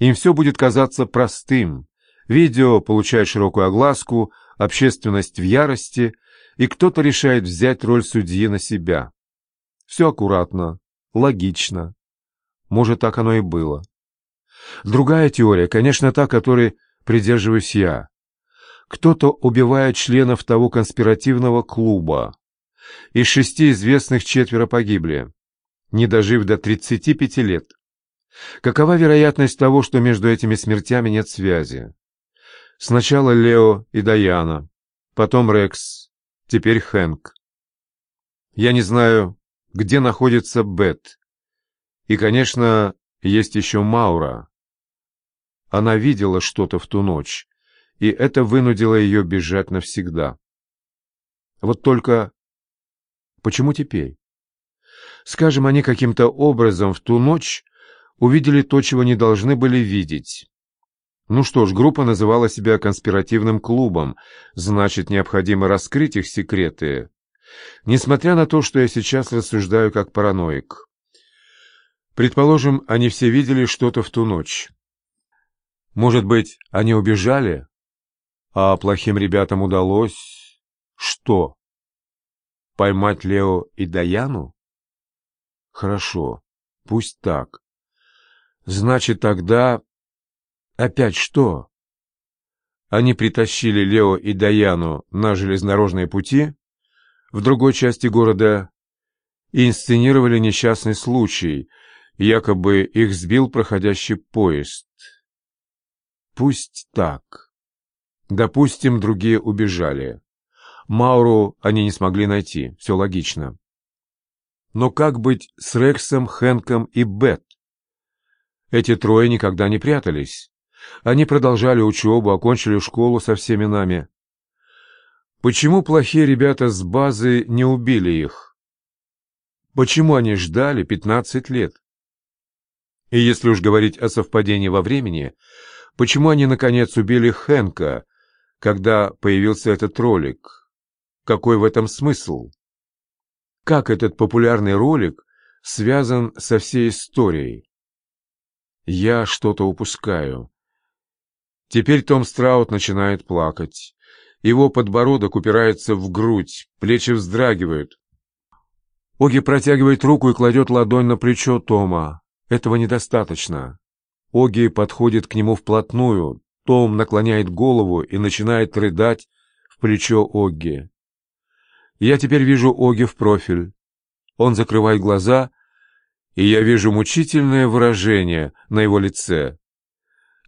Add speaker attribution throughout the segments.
Speaker 1: Им все будет казаться простым. Видео получает широкую огласку, общественность в ярости, и кто-то решает взять роль судьи на себя. Все аккуратно, логично. Может, так оно и было. Другая теория, конечно, та, которой придерживаюсь я. Кто-то убивает членов того конспиративного клуба. Из шести известных четверо погибли, не дожив до 35 лет. Какова вероятность того, что между этими смертями нет связи? Сначала Лео и Даяна, потом Рекс, теперь Хэнк. Я не знаю, где находится Бет. И, конечно, есть еще Маура. Она видела что-то в ту ночь, и это вынудило ее бежать навсегда. Вот только почему теперь? Скажем, они каким-то образом в ту ночь увидели то, чего не должны были видеть. Ну что ж, группа называла себя конспиративным клубом, значит, необходимо раскрыть их секреты. Несмотря на то, что я сейчас рассуждаю как параноик. Предположим, они все видели что-то в ту ночь. Может быть, они убежали, а плохим ребятам удалось... Что? Поймать Лео и Даяну? Хорошо, пусть так. Значит, тогда... Опять что? Они притащили Лео и Даяну на железнодорожные пути в другой части города и инсценировали несчастный случай, якобы их сбил проходящий поезд. Пусть так. Допустим, другие убежали. Мауру они не смогли найти, все логично. Но как быть с Рексом, Хэнком и Бет? Эти трое никогда не прятались. Они продолжали учебу, окончили школу со всеми нами. Почему плохие ребята с базы не убили их? Почему они ждали 15 лет? И если уж говорить о совпадении во времени, почему они, наконец, убили Хэнка, когда появился этот ролик? Какой в этом смысл? Как этот популярный ролик связан со всей историей? Я что-то упускаю. Теперь Том Страут начинает плакать. Его подбородок упирается в грудь, плечи вздрагивают. Оги протягивает руку и кладет ладонь на плечо Тома. Этого недостаточно. Оги подходит к нему вплотную. Том наклоняет голову и начинает рыдать в плечо Огги. Я теперь вижу Оги в профиль. Он закрывает глаза, и я вижу мучительное выражение на его лице.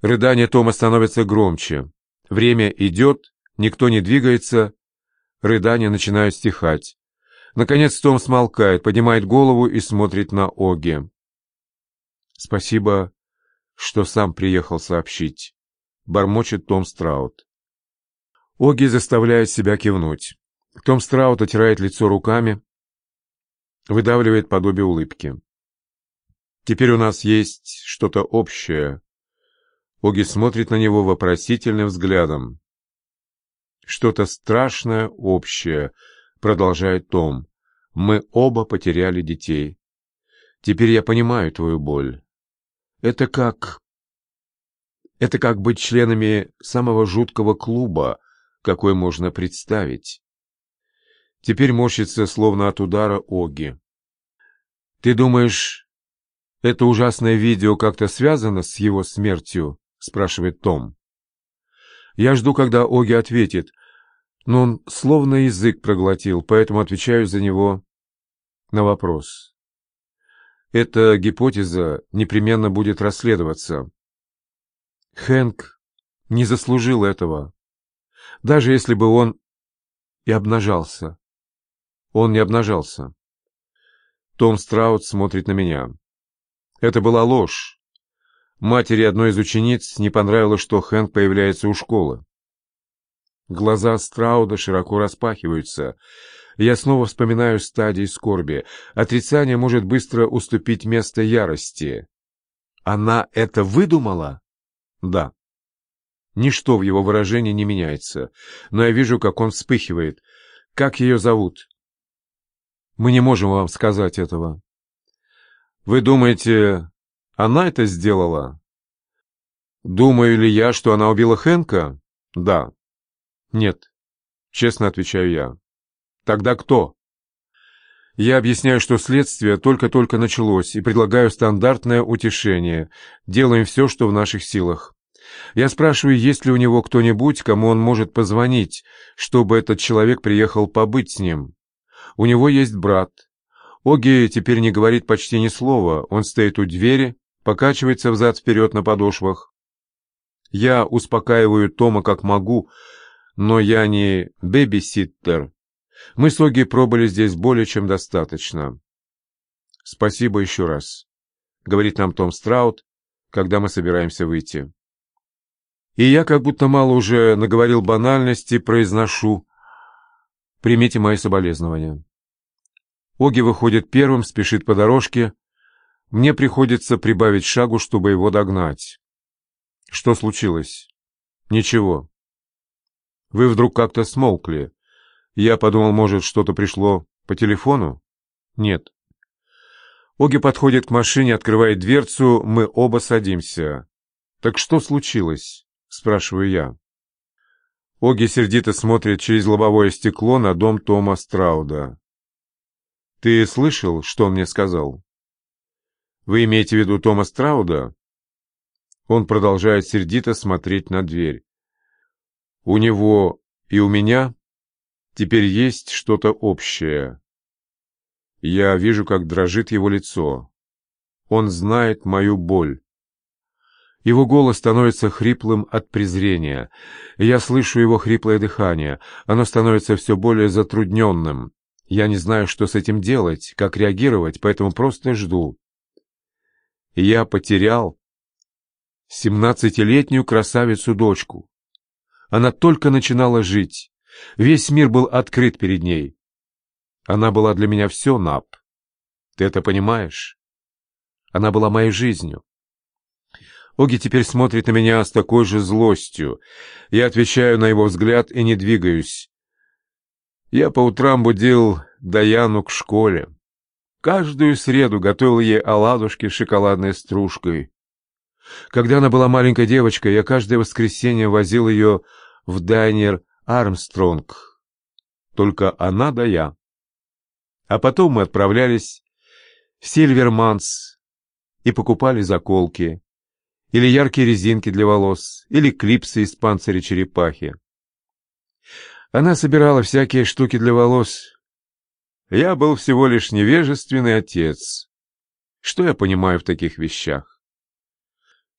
Speaker 1: Рыдание Тома становится громче. Время идет, никто не двигается, рыдания начинают стихать. Наконец Том смолкает, поднимает голову и смотрит на Оги. «Спасибо, что сам приехал сообщить», — бормочет Том Страут. Оги заставляет себя кивнуть. Том Страут отирает лицо руками, выдавливает подобие улыбки. «Теперь у нас есть что-то общее». Оги смотрит на него вопросительным взглядом. «Что-то страшное общее», — продолжает Том. «Мы оба потеряли детей. Теперь я понимаю твою боль. Это как... Это как быть членами самого жуткого клуба, какой можно представить. Теперь морщится, словно от удара Оги. «Ты думаешь, это ужасное видео как-то связано с его смертью?» — спрашивает Том. Я жду, когда Оги ответит, но он словно язык проглотил, поэтому отвечаю за него на вопрос. Эта гипотеза непременно будет расследоваться. Хэнк не заслужил этого. Даже если бы он и обнажался. Он не обнажался. Том Страут смотрит на меня. Это была ложь. Матери одной из учениц не понравилось, что Хэнк появляется у школы. Глаза Страуда широко распахиваются. Я снова вспоминаю стадии скорби. Отрицание может быстро уступить место ярости. Она это выдумала? Да. Ничто в его выражении не меняется, но я вижу, как он вспыхивает. Как ее зовут? Мы не можем вам сказать этого. Вы думаете, она это сделала? Думаю ли я, что она убила Хэнка? Да. Нет. Честно отвечаю я. Тогда кто? Я объясняю, что следствие только-только началось, и предлагаю стандартное утешение. Делаем все, что в наших силах. Я спрашиваю, есть ли у него кто-нибудь, кому он может позвонить, чтобы этот человек приехал побыть с ним. У него есть брат. Оги теперь не говорит почти ни слова. Он стоит у двери, покачивается взад-вперед на подошвах. Я успокаиваю Тома как могу, но я не бэби-ситтер. Мы с Оги пробыли здесь более чем достаточно. Спасибо еще раз, говорит нам Том Страут, когда мы собираемся выйти. И я как будто мало уже наговорил банальности, произношу. Примите мои соболезнования. Оги выходит первым, спешит по дорожке. Мне приходится прибавить шагу, чтобы его догнать. Что случилось? Ничего. Вы вдруг как-то смолкли. Я подумал, может, что-то пришло по телефону? Нет. Оги подходит к машине, открывает дверцу, мы оба садимся. Так что случилось? Спрашиваю я. Оги сердито смотрит через лобовое стекло на дом Тома Страуда. Ты слышал, что он мне сказал? Вы имеете в виду Тома Страуда? Он продолжает сердито смотреть на дверь. У него и у меня теперь есть что-то общее. Я вижу, как дрожит его лицо. Он знает мою боль. Его голос становится хриплым от презрения. Я слышу его хриплое дыхание. Оно становится все более затрудненным. Я не знаю, что с этим делать, как реагировать, поэтому просто жду. Я потерял семнадцатилетнюю красавицу-дочку. Она только начинала жить. Весь мир был открыт перед ней. Она была для меня все, Нап. Ты это понимаешь? Она была моей жизнью. Оги теперь смотрит на меня с такой же злостью. Я отвечаю на его взгляд и не двигаюсь. Я по утрам будил Даяну к школе. Каждую среду готовил ей оладушки с шоколадной стружкой. Когда она была маленькой девочкой, я каждое воскресенье возил ее в дайнер Армстронг. Только она да я. А потом мы отправлялись в Сильверманс и покупали заколки, или яркие резинки для волос, или клипсы из панциря черепахи. Она собирала всякие штуки для волос. Я был всего лишь невежественный отец. Что я понимаю в таких вещах?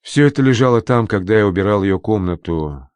Speaker 1: Все это лежало там, когда я убирал ее комнату.